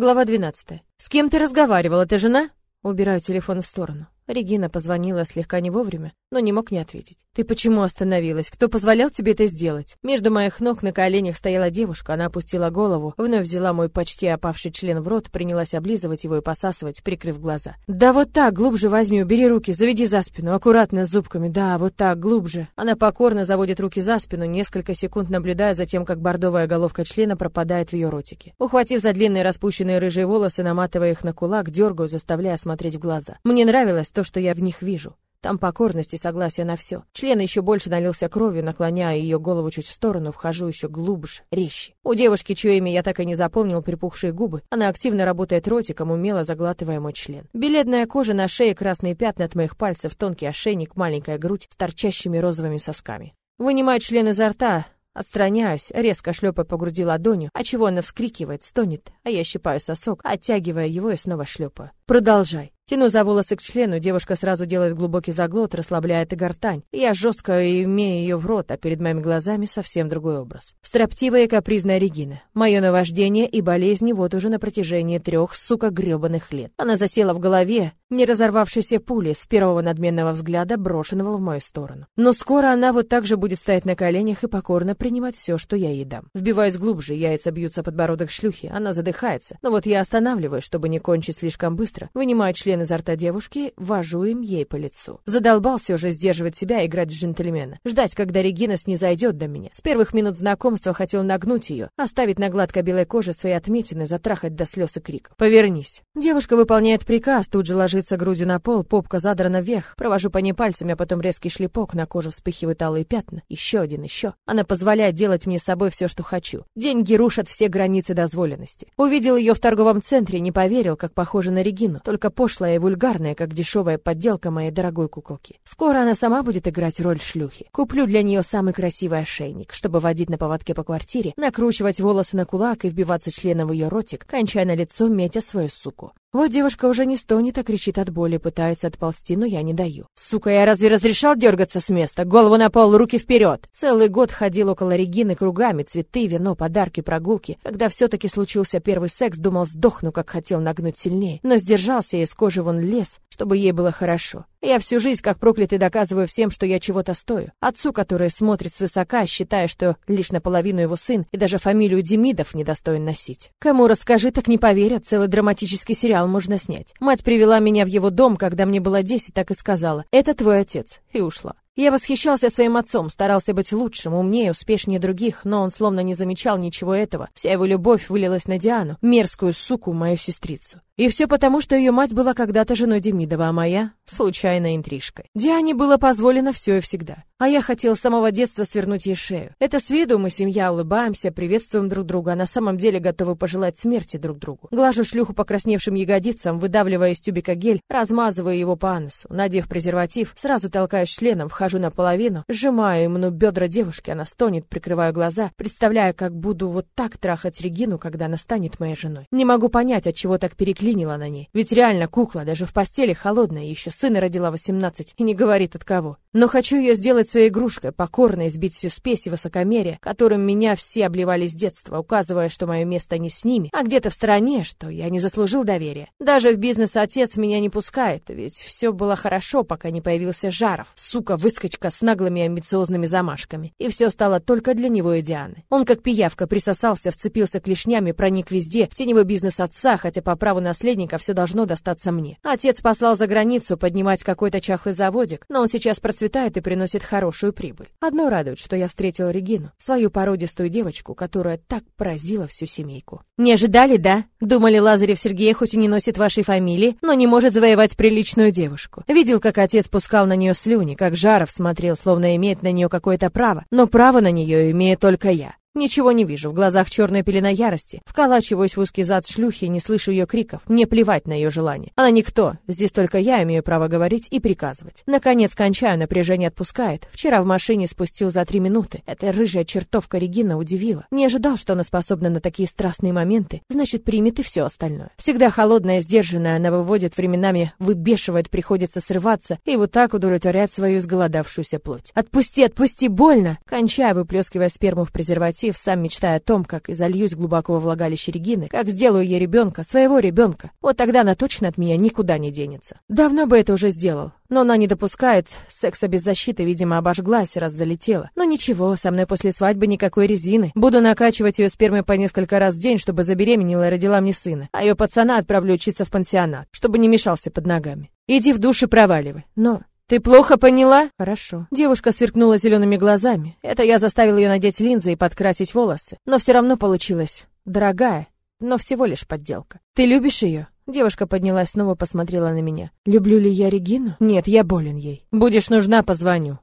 Глава 12. С кем ты разговаривала? Ты жена? Убираю телефон в сторону. Регина позвонила слегка не вовремя, но не мог не ответить. «Ты почему остановилась? Кто позволял тебе это сделать?» Между моих ног на коленях стояла девушка, она опустила голову, вновь взяла мой почти опавший член в рот, принялась облизывать его и посасывать, прикрыв глаза. «Да вот так, глубже возьми, убери руки, заведи за спину, аккуратно с зубками, да, вот так, глубже». Она покорно заводит руки за спину, несколько секунд наблюдая за тем, как бордовая головка члена пропадает в ее ротике. Ухватив за длинные распущенные рыжие волосы, наматывая их на кулак, дергаю, заставляя смотреть в глаза. Мне нравилось то, что я в них вижу. Там покорность и согласие на все. Член еще больше налился кровью, наклоняя ее голову чуть в сторону, вхожу еще глубже, резче. У девушки, чье имя я так и не запомнил, припухшие губы, она активно работает ротиком, умело заглатывая мой член. Беледная кожа на шее, красные пятна от моих пальцев, тонкий ошейник, маленькая грудь с торчащими розовыми сосками. Вынимаю член изо рта, Отстраняюсь, резко шлепая по груди ладонью, а чего она вскрикивает, стонет, а я щипаю сосок, оттягивая его и снова шлепаю. Продолжай. Тяну за волосы к члену, девушка сразу делает глубокий заглот, расслабляет и гортань. Я жестко имею ее в рот, а перед моими глазами совсем другой образ. Строптивая и капризная Регина. Мое наваждение и болезни вот уже на протяжении трех, сука, гребаных лет. Она засела в голове, не разорвавшейся пули с первого надменного взгляда, брошенного в мою сторону. Но скоро она вот так же будет стоять на коленях и покорно принимать все, что я ей дам. Вбиваюсь глубже, яйца бьются подбородок шлюхи, она задыхается. Но вот я останавливаюсь, чтобы не кончить слишком быстро, вынимаю член член изо рта девушки, вожу им ей по лицу. Задолбался уже сдерживать себя и играть в джентльмена. Ждать, когда Регина снизойдет до меня. С первых минут знакомства хотел нагнуть ее, оставить на гладкой белой коже свои отметины, затрахать до слез и крик. «Повернись». Девушка выполняет приказ, тут же ложится грудью на пол, попка задрана вверх. Провожу по ней пальцами, а потом резкий шлепок, на кожу вспыхивают алые пятна. Еще один, еще. Она позволяет делать мне с собой все, что хочу. Деньги рушат все границы дозволенности. Увидел ее в торговом центре, не поверил, как похожа на Регину. Только пошлая и вульгарная, как дешевая подделка моей дорогой куколки. Скоро она сама будет играть роль шлюхи. Куплю для нее самый красивый ошейник, чтобы водить на поводке по квартире, накручивать волосы на кулак и вбиваться членом в ее ротик, кончая на лицо, метя свою суку. Вот девушка уже не стонет, а кричит от боли, пытается отползти, но я не даю. Сука, я разве разрешал дергаться с места? Голову на пол, руки вперед! Целый год ходил около Регины кругами, цветы, вино, подарки, прогулки. Когда все-таки случился первый секс, думал, сдохну, как хотел нагнуть сильнее. Но сдержался и из кожи вон лез, чтобы ей было хорошо. Я всю жизнь, как проклятый, доказываю всем, что я чего-то стою. Отцу, который смотрит свысока, считая, что лишь наполовину его сын, и даже фамилию Демидов недостоин носить. Кому расскажи, так не поверят, целый драматический сериал можно снять. Мать привела меня в его дом, когда мне было десять, так и сказала, это твой отец, и ушла. Я восхищался своим отцом, старался быть лучшим, умнее, успешнее других, но он словно не замечал ничего этого. Вся его любовь вылилась на Диану, мерзкую суку, мою сестрицу. И все потому, что ее мать была когда-то женой Демидова, а моя — случайной интрижкой. Диане было позволено все и всегда. А я хотел с самого детства свернуть ей шею. Это с виду мы семья, улыбаемся, приветствуем друг друга, а на самом деле готовы пожелать смерти друг другу. Глажу шлюху покрасневшим ягодицам, выдавливая из тюбика гель, размазывая его по анусу. Надев презерватив, сразу толкаю членом, вхожу наполовину, сжимаю ему бедра девушки, она стонет, прикрываю глаза, представляя, как буду вот так трахать Регину, когда она станет моей женой. Не могу понять, от чего так переклеить заклинило на ней. Ведь реально кукла, даже в постели холодная, еще сына родила 18 и не говорит от кого. Но хочу ее сделать своей игрушкой, покорной, сбить всю спесь и высокомерие, которым меня все обливали с детства, указывая, что мое место не с ними, а где-то в стороне, что я не заслужил доверия. Даже в бизнес отец меня не пускает, ведь все было хорошо, пока не появился Жаров, сука, выскочка с наглыми амбициозными замашками. И все стало только для него и Дианы. Он как пиявка присосался, вцепился клешнями, проник везде, в теневой бизнес отца, хотя по праву наследника все должно достаться мне. Отец послал за границу поднимать какой-то чахлый заводик, но он сейчас процветает и приносит хорошую прибыль. Одно радует, что я встретила Регину, свою породистую девочку, которая так поразила всю семейку. Не ожидали, да? Думали, Лазарев Сергей хоть и не носит вашей фамилии, но не может завоевать приличную девушку. Видел, как отец пускал на нее слюни, как Жаров смотрел, словно имеет на нее какое-то право, но право на нее имею только я. Ничего не вижу, в глазах черная пелена ярости. Вколачиваюсь в узкий зад шлюхи, не слышу ее криков. Мне плевать на ее желание. Она никто, здесь только я имею право говорить и приказывать. Наконец кончаю, напряжение отпускает. Вчера в машине спустил за три минуты. Эта рыжая чертовка Регина удивила. Не ожидал, что она способна на такие страстные моменты. Значит, примет и все остальное. Всегда холодная, сдержанная, она выводит временами, выбешивает, приходится срываться и вот так удовлетворять свою изголодавшуюся плоть. «Отпусти, отпусти, больно!» Кончаю, выплескивая сперму в презерватив мотив, сам мечтая о том, как изольюсь глубоко во влагалище Регины, как сделаю ей ребенка, своего ребенка. Вот тогда она точно от меня никуда не денется. Давно бы это уже сделал, но она не допускает секса без защиты, видимо, обожглась, раз залетела. Но ничего, со мной после свадьбы никакой резины. Буду накачивать ее спермой по несколько раз в день, чтобы забеременела и родила мне сына. А ее пацана отправлю учиться в пансионат, чтобы не мешался под ногами. Иди в душ и проваливай. Но «Ты плохо поняла?» «Хорошо». Девушка сверкнула зелеными глазами. Это я заставил ее надеть линзы и подкрасить волосы. Но все равно получилось. Дорогая, но всего лишь подделка. «Ты любишь ее?» Девушка поднялась, снова посмотрела на меня. «Люблю ли я Регину?» «Нет, я болен ей. Будешь нужна, позвоню».